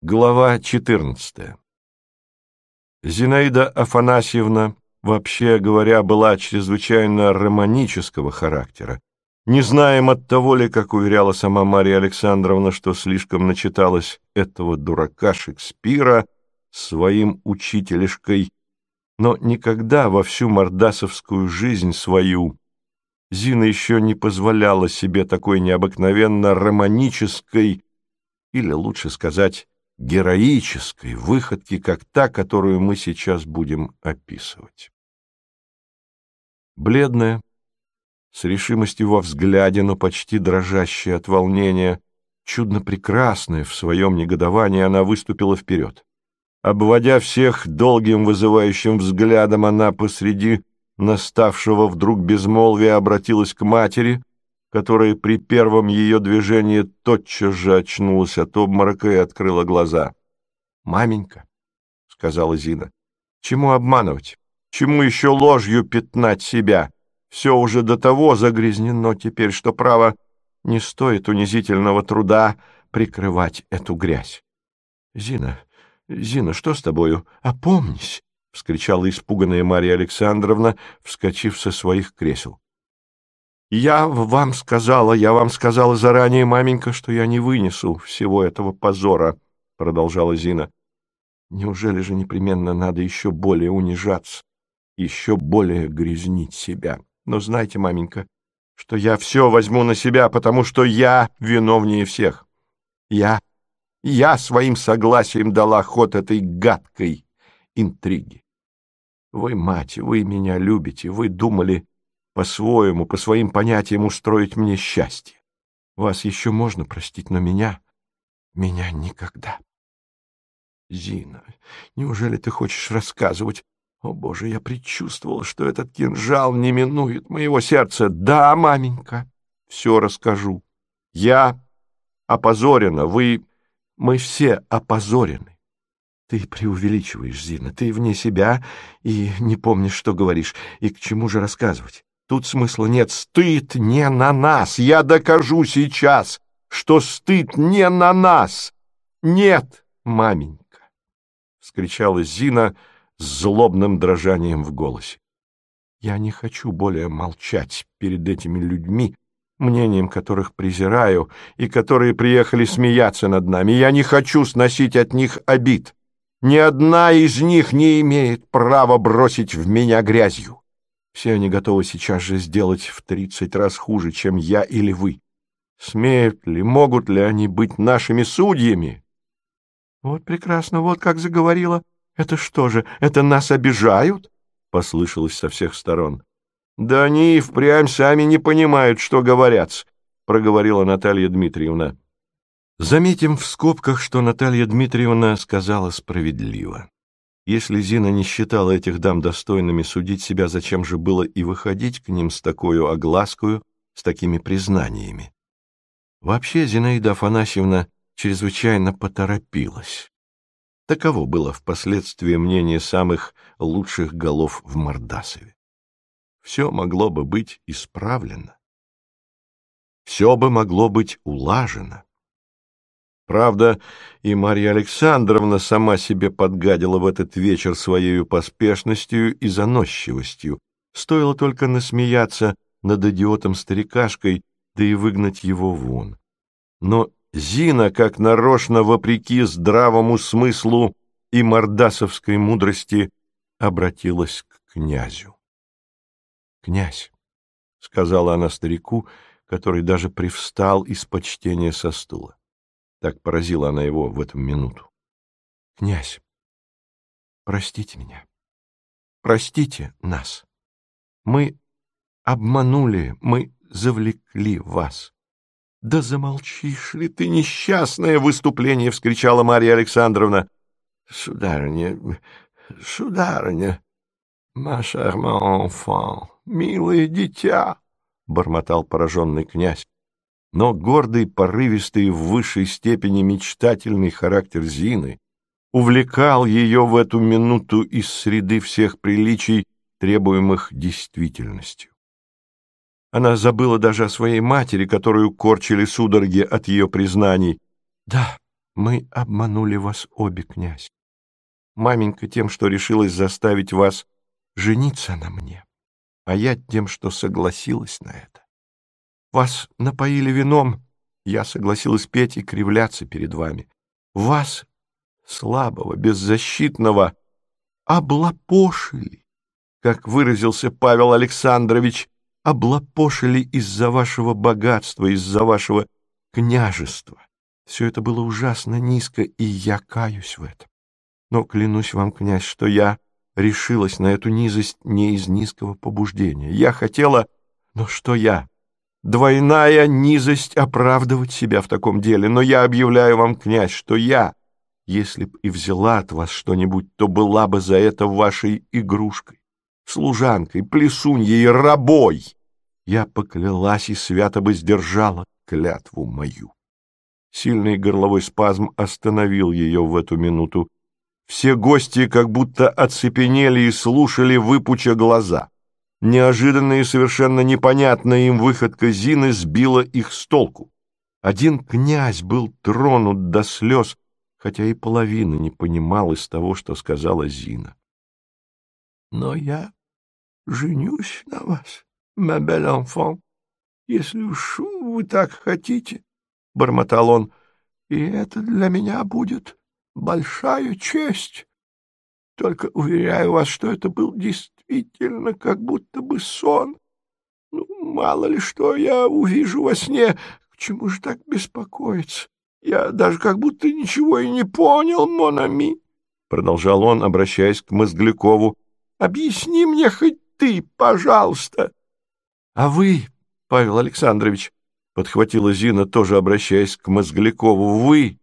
Глава 14 Зинаида Афанасьевна, вообще говоря, была чрезвычайно романического характера. Не знаем от того ли, как уверяла сама Мария Александровна, что слишком начиталась этого дурака Шекспира своим учителешкой, но никогда во всю мордасовскую жизнь свою Зина еще не позволяла себе такой необыкновенно романической, или лучше сказать, героической выходки, как та, которую мы сейчас будем описывать. Бледная, с решимостью во взгляде, но почти дрожащая от волнения, чудно прекрасная в своем негодовании, она выступила вперед. Обводя всех долгим вызывающим взглядом, она посреди наставшего вдруг безмолвия обратилась к матери, которая при первом ее движении тотчас же очнулась от обморока и открыла глаза. «Маменька», — сказала Зина, — «чему обманывать? Чему еще ложью пятнать себя? Все уже до того загрязнено теперь, что, право, не стоит унизительного труда прикрывать эту грязь. Зина, Зина, что с тобою? Опомнись!» — вскричала испуганная Марья Александровна, вскочив со своих кресел. «Я вам сказала, я вам сказала заранее, маменька, что я не вынесу всего этого позора», — продолжала Зина. «Неужели же непременно надо еще более унижаться, еще более грязнить себя? Но знайте, маменька, что я все возьму на себя, потому что я виновнее всех. Я, я своим согласием дала ход этой гадкой интриги. Вы, мать, вы меня любите, вы думали по-своему, по своим понятиям устроить мне счастье. Вас еще можно простить, но меня... меня никогда. Зина, неужели ты хочешь рассказывать? О, Боже, я предчувствовала, что этот кинжал не минует моего сердца. Да, маменька, все расскажу. Я опозорена, вы... мы все опозорены. Ты преувеличиваешь, Зина, ты вне себя и не помнишь, что говоришь, и к чему же рассказывать. Тут смысла нет. Стыд не на нас. Я докажу сейчас, что стыд не на нас. Нет, маменька, — вскричала Зина с злобным дрожанием в голосе. Я не хочу более молчать перед этими людьми, мнением которых презираю, и которые приехали смеяться над нами. Я не хочу сносить от них обид. Ни одна из них не имеет права бросить в меня грязью. Все они готовы сейчас же сделать в тридцать раз хуже, чем я или вы. Смеют ли, могут ли они быть нашими судьями? Вот прекрасно, вот как заговорила. Это что же, это нас обижают? Послышалось со всех сторон. Да они и впрямь сами не понимают, что говорят, проговорила Наталья Дмитриевна. Заметим в скобках, что Наталья Дмитриевна сказала справедливо. Если Зина не считала этих дам достойными судить себя, зачем же было и выходить к ним с такой огласкою, с такими признаниями? Вообще Зинаида Афанасьевна чрезвычайно поторопилась. Таково было впоследствии мнение самых лучших голов в Мордасове. Все могло бы быть исправлено. Все бы могло быть улажено. Правда, и Марья Александровна сама себе подгадила в этот вечер своей поспешностью и заносчивостью. Стоило только насмеяться над идиотом-старикашкой, да и выгнать его вон. Но Зина, как нарочно, вопреки здравому смыслу и мордасовской мудрости, обратилась к князю. «Князь», — сказала она старику, который даже привстал из почтения со стула. Так поразила она его в эту минуту. «Князь, простите меня. Простите нас. Мы обманули, мы завлекли вас». «Да замолчишь ли ты, несчастное выступление!» — вскричала Марья Александровна. «Сударыня, сударыня, ма шарман enfant, милое дитя!» — бормотал пораженный князь но гордый, порывистый, в высшей степени мечтательный характер Зины увлекал ее в эту минуту из среды всех приличий, требуемых действительностью. Она забыла даже о своей матери, которую корчили судороги от ее признаний. «Да, Мы обманули вас обе, князь. Маменька тем, что решилась заставить вас жениться на мне, а я тем, что согласилась на это. Вас напоили вином, я согласилась петь и кривляться перед вами. Вас, слабого, беззащитного, облапошили, как выразился Павел Александрович, облапошили из-за вашего богатства, из-за вашего княжества. Все это было ужасно низко, и я каюсь в этом. Но клянусь вам, князь, что я решилась на эту низость не из низкого побуждения. Я хотела... Но что я? Двойная низость оправдывать себя в таком деле. Но я объявляю вам, князь, что я, если б и взяла от вас что-нибудь, то была бы за это вашей игрушкой, служанкой, плесуньей, рабой. Я поклялась и свято бы сдержала клятву мою. Сильный горловой спазм остановил ее в эту минуту. Все гости как будто оцепенели и слушали, выпуча глаза. Неожиданная и совершенно непонятная им выходка Зины сбила их с толку. Один князь был тронут до слез, хотя и половины не понимал из того, что сказала Зина. — Но я женюсь на вас, ma belle enfant, если уж вы так хотите бормотал он, — и это для меня будет большая честь. Только уверяю вас, что это был действительно как будто бы сон. Ну, мало ли что я увижу во сне, к чему же так беспокоиться? Я даже как будто ничего и не понял, Монами, — продолжал он, обращаясь к Мозглякову. — Объясни мне хоть ты, пожалуйста. — А вы, Павел Александрович, подхватила Зина, тоже обращаясь к Мозглякову. «Вы,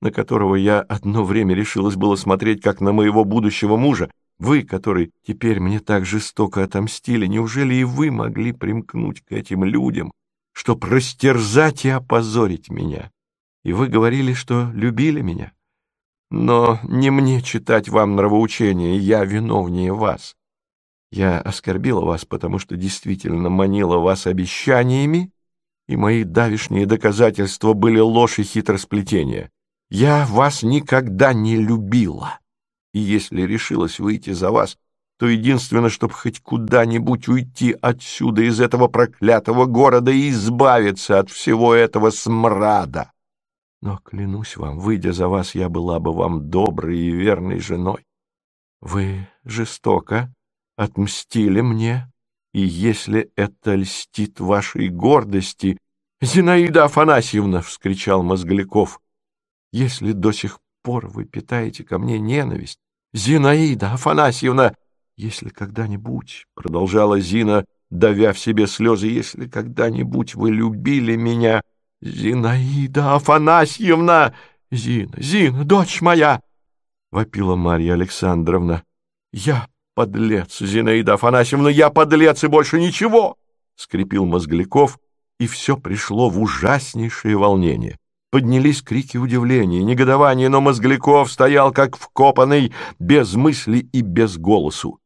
на которого я одно время решилась было смотреть, как на моего будущего мужа, вы, который теперь мне так жестоко отомстили, неужели и вы могли примкнуть к этим людям, чтоб растерзать и опозорить меня? И вы говорили, что любили меня? Но не мне читать вам нравоучения, я виновнее вас. Я оскорбила вас, потому что действительно манила вас обещаниями, и мои давишние доказательства были ложь и хитросплетение. Я вас никогда не любила, и если решилась выйти за вас, то единственное, чтобы хоть куда-нибудь уйти отсюда, из этого проклятого города, и избавиться от всего этого смрада. Но, клянусь вам, выйдя за вас, я была бы вам доброй и верной женой. Вы жестоко отмстили мне и если это льстит вашей гордости... — Зинаида Афанасьевна! — вскричал Мозгляков. — Если до сих пор вы питаете ко мне ненависть... Зинаида Афанасьевна! Если когда-нибудь, — продолжала Зина, давя в себе слезы, — если когда-нибудь вы любили меня... Зинаида Афанасьевна! Зина, Зина, дочь моя! — вопила Марья Александровна. — Я «Подлец, Зинаида Афанасьевна, я подлец и больше ничего!» — скрипел Мозгляков, и все пришло в ужаснейшее волнение. Поднялись крики удивления, негодования, но Мозгляков стоял как вкопанный, без мысли и без голосу.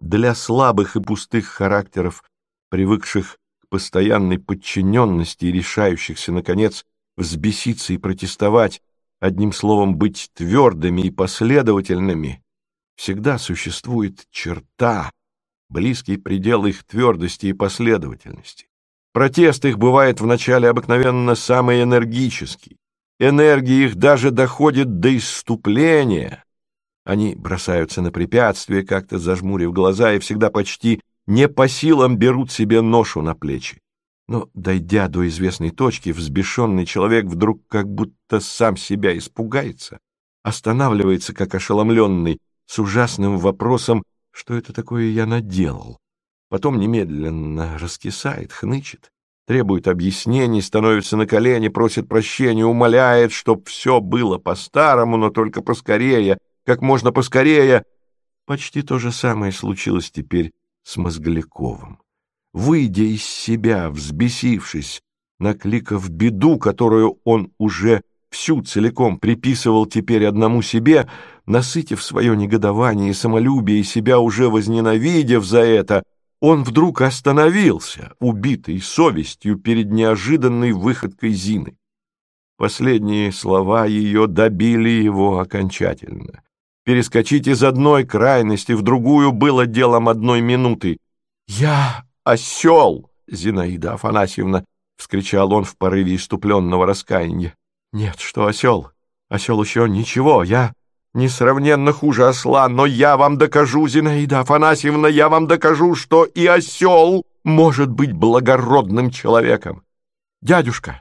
Для слабых и пустых характеров, привыкших к постоянной подчиненности и решающихся, наконец, взбеситься и протестовать, одним словом, быть твердыми и последовательными, всегда существует черта, близкий предел их твердости и последовательности. Протест их бывает вначале обыкновенно самый энергический. Энергия их даже доходит до исступления. Они бросаются на препятствия, как-то зажмурив глаза, и всегда почти не по силам берут себе ношу на плечи. Но, дойдя до известной точки, взбешенный человек вдруг как будто сам себя испугается, останавливается, как ошеломленный, с ужасным вопросом, что это такое я наделал. Потом немедленно раскисает, хнычет, требует объяснений, становится на колени, просит прощения, умоляет, чтоб все было по-старому, но только поскорее, как можно поскорее. Почти то же самое случилось теперь с Мозгляковым. Выйдя из себя, взбесившись, накликав беду, которую он уже всю целиком приписывал теперь одному себе, насытив свое негодование и самолюбие и себя уже возненавидев за это, он вдруг остановился, убитый совестью перед неожиданной выходкой Зины. Последние слова ее добили его окончательно. Перескочить из одной крайности в другую было делом одной минуты. «Я осел, Зинаида Афанасьевна!» — вскричал он в порыве иступленного раскаяния. «Нет, что осел? Осел еще ничего, я несравненно хуже осла, но я вам докажу, Зинаида Афанасьевна, я вам докажу, что и осел может быть благородным человеком. Дядюшка,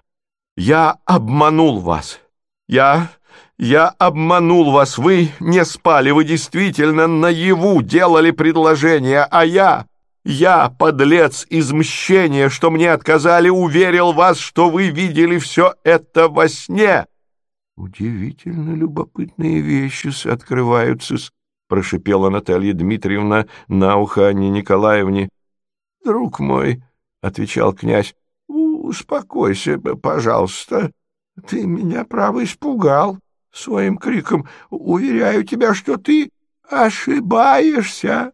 я обманул вас. Я... я обманул вас. Вы не спали, вы действительно наяву делали предложение, а я... Я, подлец из мщения, что мне отказали, уверил вас, что вы видели все это во сне. Удивительно любопытные вещи открываются, прошипела Наталья Дмитриевна на ухо Анне Николаевне. Друг мой, — отвечал князь, — успокойся, пожалуйста. Ты меня, право, испугал своим криком. Уверяю тебя, что ты ошибаешься.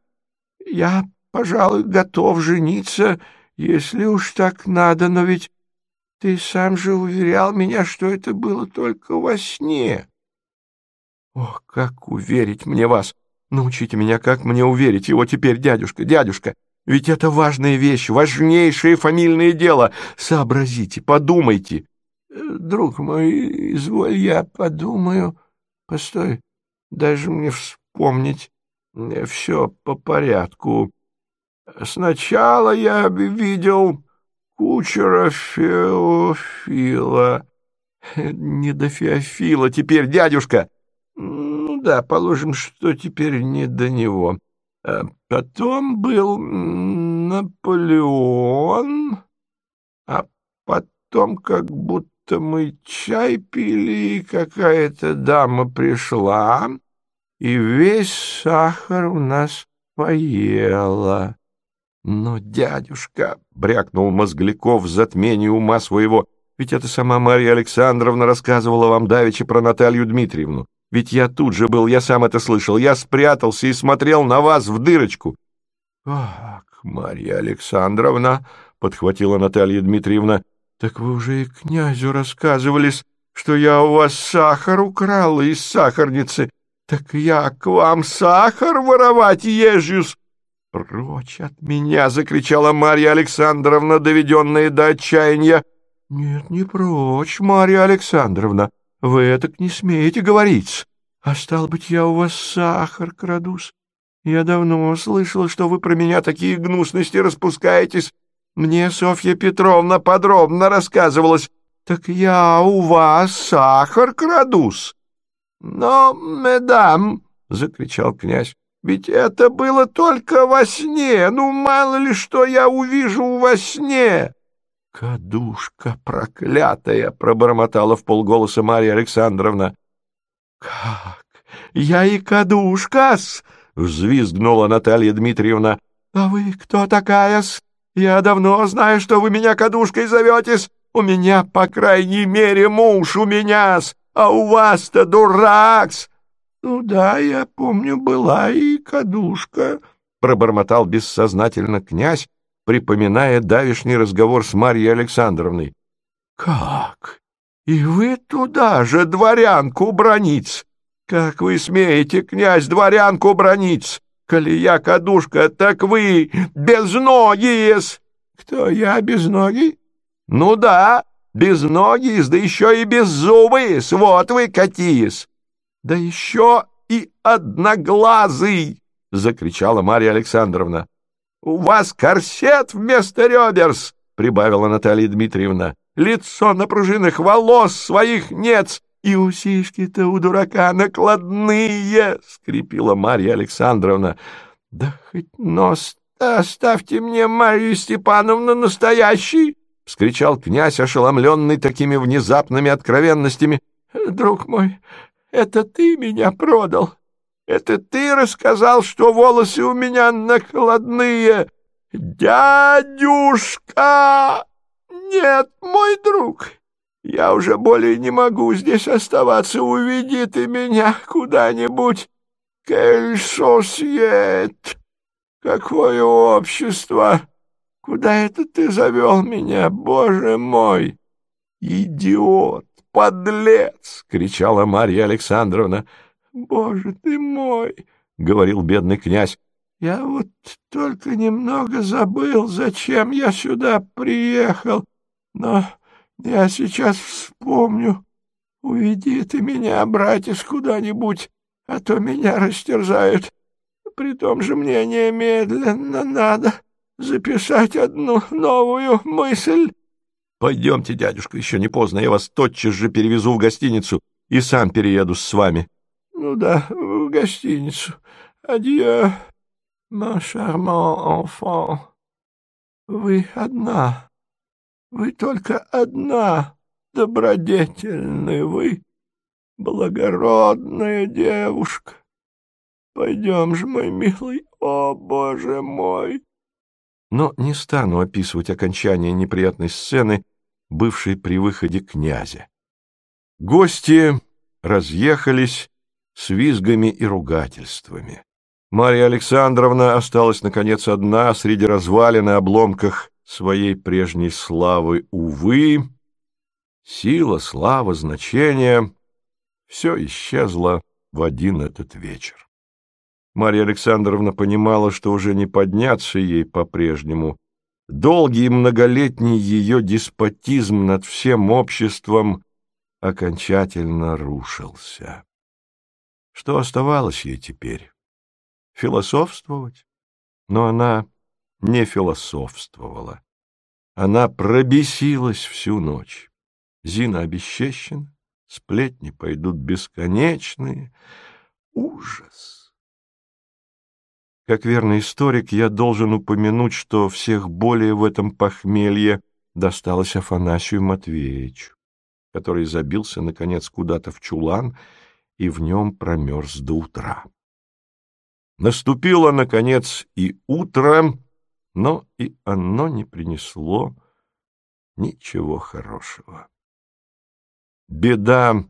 Я пожалуй, готов жениться, если уж так надо, но ведь ты сам же уверял меня, что это было только во сне. Ох, как уверить мне вас! Научите меня, как мне уверить его теперь, дядюшка, дядюшка! Ведь это важная вещь, важнейшее фамильное дело. Сообразите, подумайте. Друг мой, изволь, я подумаю. Постой, даже мне вспомнить все по порядку. Сначала я видел кучера Феофила. Не до Феофила теперь, дядюшка. Ну да, положим, что теперь не до него. А потом был Наполеон, а потом как будто мы чай пили, и какая-то дама пришла, и весь сахар у нас поела. «Но, дядюшка!» — брякнул Мозгляков в затмении ума своего. «Ведь это сама Марья Александровна рассказывала вам давеча про Наталью Дмитриевну. Ведь я тут же был, я сам это слышал. Я спрятался и смотрел на вас в дырочку». «Как, Марья Александровна!» — подхватила Наталья Дмитриевна. «Так вы уже и князю рассказывались, что я у вас сахар украла из сахарницы. Так я к вам сахар воровать езжусь!» «Прочь от меня!» — закричала Марья Александровна, доведенная до отчаяния. «Нет, не прочь, Марья Александровна, вы так не смеете говорить. А стал быть, я у вас сахар крадусь. Я давно слышала, что вы про меня такие гнусности распускаетесь. Мне Софья Петровна подробно рассказывалась. Так я у вас сахар крадусь». «Но, медам!» — закричал князь. Ведь это было только во сне. Ну, мало ли что я увижу во сне. «Кадушка проклятая!» — пробормотала в полголоса Марья Александровна. «Как? Я и кадушка-с!» — взвизгнула Наталья Дмитриевна. «А вы кто такая-с? Я давно знаю, что вы меня кадушкой зоветесь. У меня, по крайней мере, муж у меня-с, а у вас-то дурак-с!» «Ну да, я помню, была и кадушка», — пробормотал бессознательно князь, припоминая давишний разговор с Марьей Александровной. «Как? И вы туда же дворянку бронить? Как вы смеете, князь, дворянку бронить? Коли я кадушка, так вы безногие-с!» «Кто я, безногий?» «Ну да, безногие, да еще и беззубые, вот вы какие-с!» Да еще и одноглазый! — закричала Марья Александровна. — У вас корсет вместо реберс! — прибавила Наталья Дмитриевна. — Лицо на пружинах, волос своих нет! И усишки-то у дурака накладные! — скрипила Марья Александровна. — Да хоть нос оставьте мне, Марью Степановну, настоящий! — вскричал князь, ошеломленный такими внезапными откровенностями. — Друг мой, это ты меня продал. Это ты рассказал, что волосы у меня накладные. Дядюшка! Нет, мой друг, я уже более не могу здесь оставаться. Уведи ты меня куда-нибудь. Кельсосьет! Какое общество! Куда это ты завел меня, боже мой? Идиот! Подлец!» — кричала Марья Александровна. «Боже ты мой!» — говорил бедный князь. «Я вот только немного забыл, зачем я сюда приехал, но я сейчас вспомню. Уведи ты меня, братец, куда-нибудь, а то меня растерзают. При том же мне немедленно надо записать одну новую мысль». «Пойдемте, дядюшка, еще не поздно, я вас тотчас же перевезу в гостиницу и сам перееду с вами». «Ну да, в гостиницу. Адьё, mon charmant enfant. Вы одна, вы только одна, добродетельная вы, благородная девушка. Пойдем же, мой милый, о, боже мой!» Но не стану описывать окончание неприятной сцены, бывшей при выходе князя. Гости разъехались с визгами и ругательствами. Марья Александровна осталась, наконец, одна среди развалин и обломках своей прежней славы. Увы, сила, слава, значение — все исчезло в один этот вечер. Марья Александровна понимала, что уже не подняться ей по-прежнему. Долгий и многолетний ее деспотизм над всем обществом окончательно рушился. Что оставалось ей теперь? Философствовать? Но она не философствовала. Она пробесилась всю ночь. Зина обесчещена, сплетни пойдут бесконечные. Ужас! Как верный историк, я должен упомянуть, что всех более в этом похмелье досталось Афанасию Матвеевичу, который забился, наконец, куда-то в чулан и в нем промерз до утра. Наступило, наконец, и утро, но и оно не принесло ничего хорошего. Беда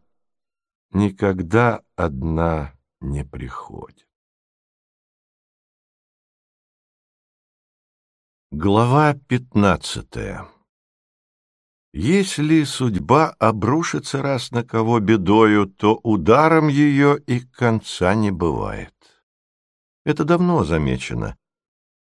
никогда одна не приходит. Глава пятнадцатая Если судьба обрушится раз на кого бедою, то ударом ее и конца не бывает. Это давно замечено.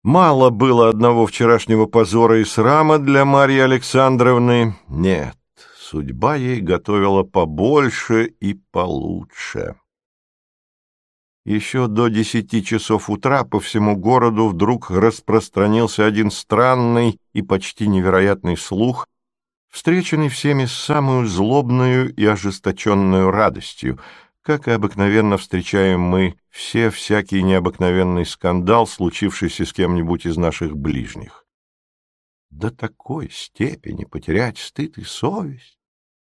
Мало было одного вчерашнего позора и срама для Марьи Александровны. Нет, судьба ей готовила побольше и получше. Еще до десяти часов утра по всему городу вдруг распространился один странный и почти невероятный слух, встреченный всеми с самую злобную и ожесточенную радостью, как и обыкновенно встречаем мы все всякий необыкновенный скандал, случившийся с кем-нибудь из наших ближних. До такой степени потерять стыд и совесть, —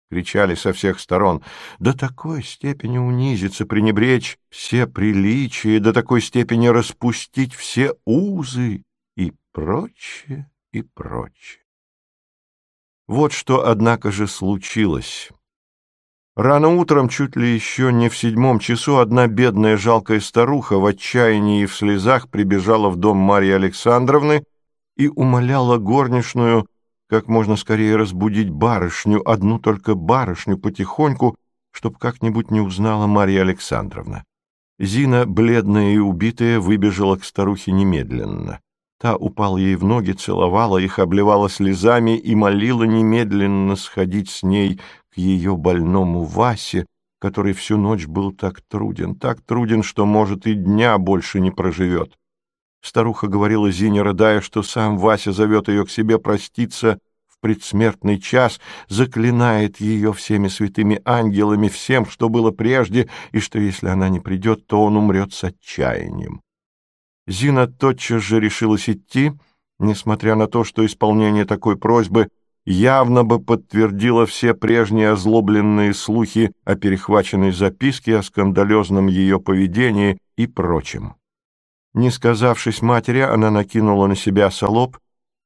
кричали со всех сторон, — до такой степени унизиться, пренебречь все приличия, до такой степени распустить все узы и прочее, и прочее. Вот что, однако же, случилось. Рано утром, чуть ли еще не в седьмом часу, одна бедная жалкая старуха в отчаянии и в слезах прибежала в дом Марьи Александровны и умоляла горничную как можно скорее разбудить барышню, одну только барышню потихоньку, чтоб как-нибудь не узнала Марья Александровна. Зина, бледная и убитая, выбежала к старухе немедленно. Та упала ей в ноги, целовала их, обливала слезами и молила немедленно сходить с ней к ее больному Васе, который всю ночь был так труден, так труден, что, может, и дня больше не проживет. Старуха говорила Зине, рыдая, что сам Вася зовет ее к себе проститься в предсмертный час, заклинает ее всеми святыми ангелами, всем, что было прежде, и что если она не придет, то он умрет с отчаянием. Зина тотчас же решилась идти, несмотря на то, что исполнение такой просьбы явно бы подтвердило все прежние озлобленные слухи о перехваченной записке, о скандалезном ее поведении и прочем. Не сказавшись матери, она накинула на себя солоб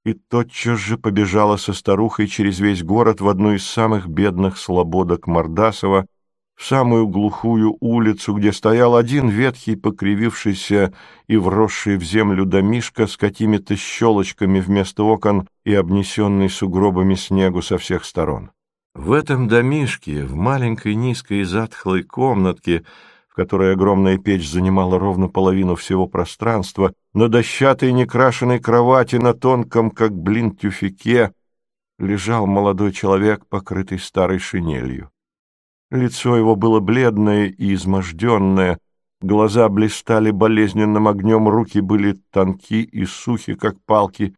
и тотчас же побежала со старухой через весь город в одну из самых бедных слободок Мордасова, в самую глухую улицу, где стоял один ветхий, покривившийся и вросший в землю домишка с какими-то щелочками вместо окон и обнесенный сугробами снегу со всех сторон. В этом домишке, в маленькой низкой затхлой комнатке, в которой огромная печь занимала ровно половину всего пространства, на дощатой некрашенной кровати на тонком, как блин, тюфике, лежал молодой человек, покрытый старой шинелью. Лицо его было бледное и изможденное, глаза блистали болезненным огнем, руки были тонки и сухи, как палки.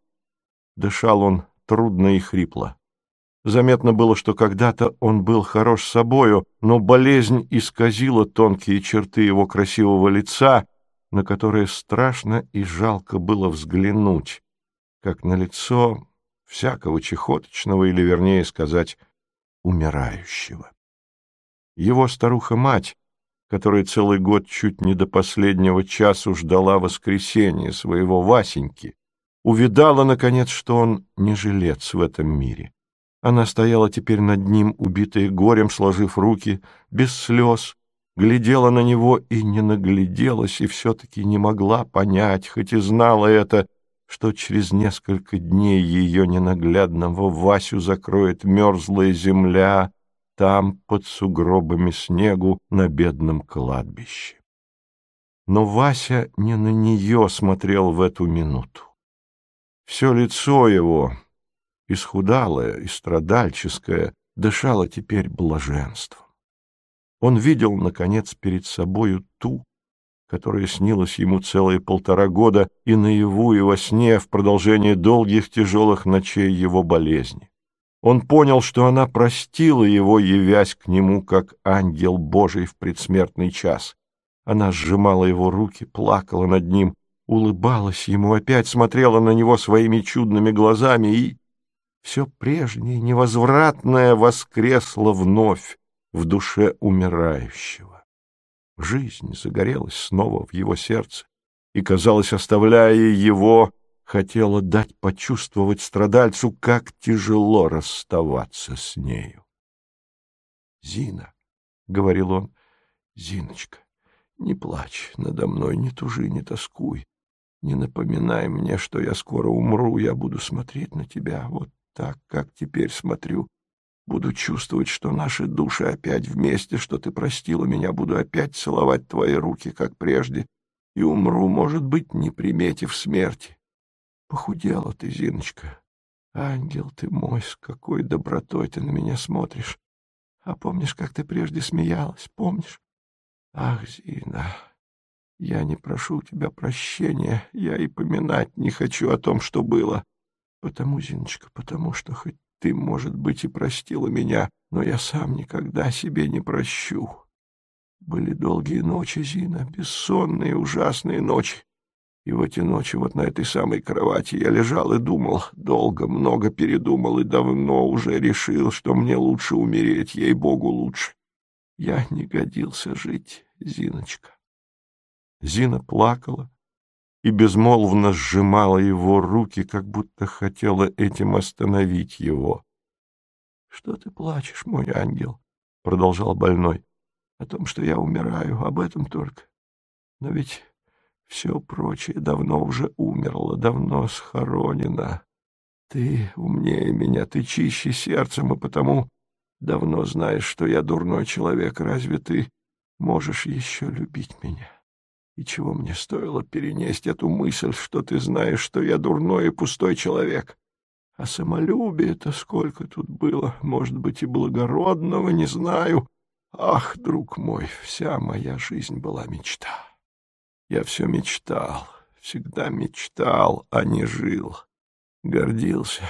Дышал он трудно и хрипло. Заметно было, что когда-то он был хорош собою, но болезнь исказила тонкие черты его красивого лица, на которое страшно и жалко было взглянуть, как на лицо всякого чехоточного, или, вернее сказать, умирающего. Его старуха-мать, которая целый год чуть не до последнего часу ждала воскресения своего Васеньки, увидала, наконец, что он не жилец в этом мире. Она стояла теперь над ним, убитая горем, сложив руки, без слез, глядела на него и не нагляделась, и все-таки не могла понять, хоть и знала это, что через несколько дней ее ненаглядного Васю закроет мерзлая земля там, под сугробами снегу, на бедном кладбище. Но Вася не на нее смотрел в эту минуту. Все лицо его, исхудалая и страдальческая, дышала теперь блаженством. Он видел, наконец, перед собою ту, которая снилась ему целые полтора года и наяву, и во сне в продолжение долгих тяжелых ночей его болезни. Он понял, что она простила его, явясь к нему, как ангел Божий в предсмертный час. Она сжимала его руки, плакала над ним, улыбалась ему, опять смотрела на него своими чудными глазами и все прежнее, невозвратное воскресло вновь в душе умирающего. Жизнь загорелась снова в его сердце и, казалось, оставляя его, хотела дать почувствовать страдальцу, как тяжело расставаться с нею. «Зина», — говорил он, — «Зиночка, не плачь надо мной, не тужи, не тоскуй, не напоминай мне, что я скоро умру, я буду смотреть на тебя, вот так, как теперь смотрю. Буду чувствовать, что наши души опять вместе, что ты простила меня, буду опять целовать твои руки, как прежде, и умру, может быть, не приметив смерти. Похудела ты, Зиночка. Ангел ты мой, с какой добротой ты на меня смотришь. А помнишь, как ты прежде смеялась, помнишь? Ах, Зина, я не прошу у тебя прощения, я и поминать не хочу о том, что было. Потому, Зиночка, потому что хоть ты, может быть, и простила меня, но я сам никогда себе не прощу. Были долгие ночи, Зина, бессонные, ужасные ночи. И в эти ночи вот на этой самой кровати я лежал и думал, долго, много передумал и давно уже решил, что мне лучше умереть, ей-богу, лучше. Я не годился жить, Зиночка. Зина плакала, и безмолвно сжимала его руки, как будто хотела этим остановить его. — Что ты плачешь, мой ангел? — продолжал больной. — О том, что я умираю, об этом только. Но ведь все прочее давно уже умерло, давно схоронено. Ты умнее меня, ты чище сердцем, и потому давно знаешь, что я дурной человек. Разве ты можешь еще любить меня? И чего мне стоило перенести эту мысль, что ты знаешь, что я дурной и пустой человек? А самолюбие-то сколько тут было, может быть, и благородного, не знаю. Ах, друг мой, вся моя жизнь была мечта. Я все мечтал, всегда мечтал, а не жил. Гордился,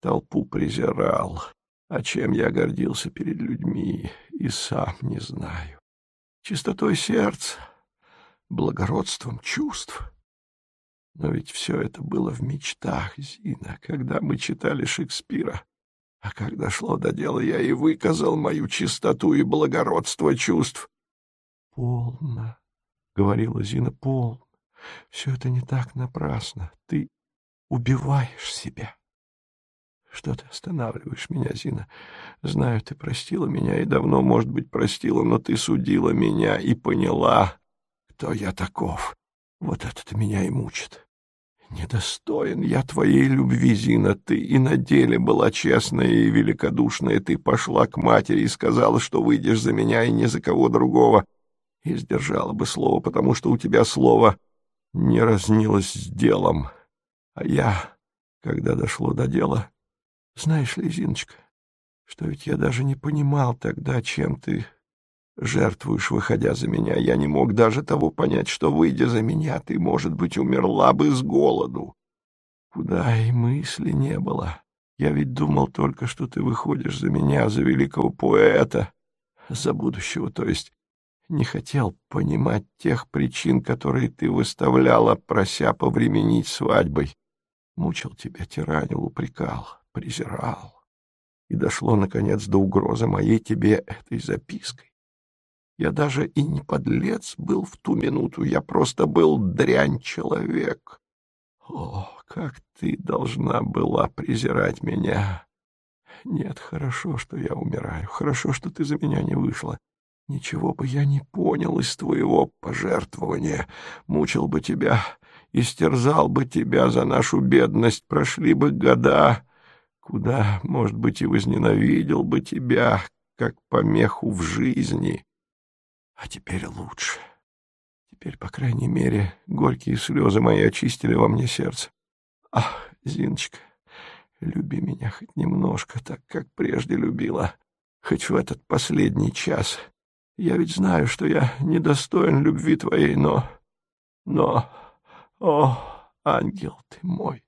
толпу презирал. А чем я гордился перед людьми, и сам не знаю. Чистотой сердца, благородством чувств. Но ведь все это было в мечтах, Зина, когда мы читали Шекспира. А когда шло до дела, я и выказал мою чистоту и благородство чувств. — Полно, — говорила Зина, — полно. Все это не так напрасно. Ты убиваешь себя. Что ты останавливаешь меня, Зина? Знаю, ты простила меня и давно, может быть, простила, но ты судила меня и поняла, кто я таков. Вот это-то меня и мучит. Недостоин я твоей любви, Зина. Ты и на деле была честная и великодушная. Ты пошла к матери и сказала, что выйдешь за меня и ни за кого другого. И сдержала бы слово, потому что у тебя слово не разнилось с делом. А я, когда дошло до дела, знаешь ли, Зиночка, что ведь я даже не понимал тогда, чем ты жертвуешь, выходя за меня. Я не мог даже того понять, что, выйдя за меня, ты, может быть, умерла бы с голоду. Куда и мысли не было. Я ведь думал только, что ты выходишь за меня, за великого поэта, за будущего, то есть не хотел понимать тех причин, которые ты выставляла, прося повременить свадьбой. Мучил тебя, тиранил, упрекал, презирал. И дошло, наконец, до угрозы моей тебе этой запиской. Я даже и не подлец был в ту минуту, я просто был дрянь-человек. О, как ты должна была презирать меня! Нет, хорошо, что я умираю, хорошо, что ты за меня не вышла. Ничего бы я не понял из твоего пожертвования, мучил бы тебя, истерзал бы тебя за нашу бедность, прошли бы года, куда, может быть, и возненавидел бы тебя, как помеху в жизни. А теперь лучше. Теперь, по крайней мере, горькие слезы мои очистили во мне сердце. Ах, Зиночка, люби меня хоть немножко, так как прежде любила, хоть в этот последний час. Я ведь знаю, что я недостоин любви твоей, но... Но... О, ангел ты мой!